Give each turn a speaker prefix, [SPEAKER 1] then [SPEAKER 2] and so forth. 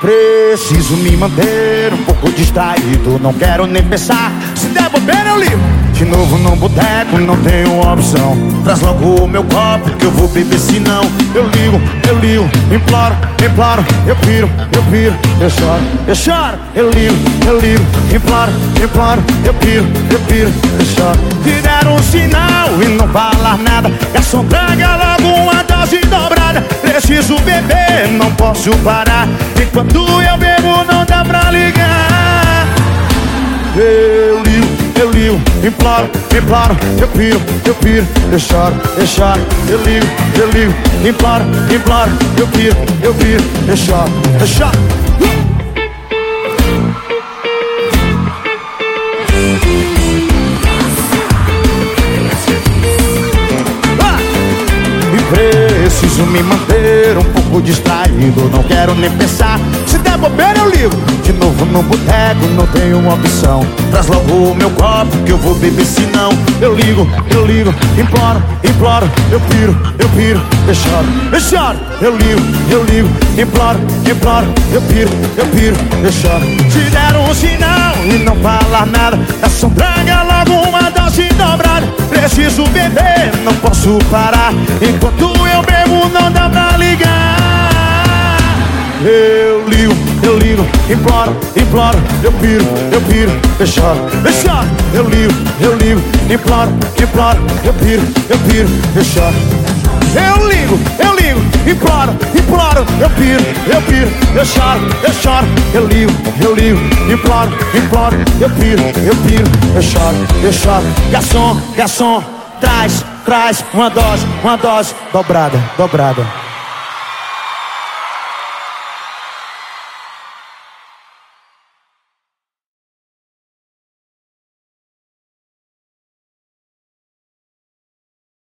[SPEAKER 1] Preciso me manter um pouco distraído, não quero nem pensar. Se der bobeira, eu ligo. De novo no boteco, não tenho opção. Traz logo o meu copo que eu vou beber, senão eu ligo, eu ligo, imploro, imploro, eu piro, eu piro, eu choro, eu choro, eu ligo, eu ligo, imploro, imploro, eu piro, eu piro, eu choro. Te deram um sinal e não falar nada. Garçom, traga logo uma dose dobrada. Preciso beber, não posso parar. Enquanto eu bebo, não dá pra ligar. Eu ligo, eu ligo, imploro, imploro, eu piro, eu piro, eu choro, eu choro, eu ligo, eu ligo, imploro, imploro, eu piro, eu piro, eu choro, eu choro. Preciso me manter um pouco distraído. Não quero nem pensar der bobeira eu ligo. De novo no boteco, não tenho opção. Traz logo o meu copo que eu vou beber Senão eu ligo, eu ligo. Imploro, imploro, eu piro, eu piro Eu choro, eu choro. Eu ligo, eu ligo. Imploro, imploro, eu piro, eu piro Eu choro. Te deram um sinal e não falar nada. É só traga logo uma dose dobrada. Preciso beber, não posso parar. Enquanto eu bebo não dá pra imploro, imploro Eu piro, eu piro, eu choro, eu choro Eu ligo, eu ligo, imploro, imploro Eu piro, eu piro, eu choro Eu ligo, eu ligo, imploro, imploro Eu piro, eu piro, eu choro, eu choro Eu ligo, eu ligo, imploro, imploro Eu piro, eu piro, eu choro, eu choro Garçom, garçom, traz traz uma dose, uma dose dobrada, dobrada.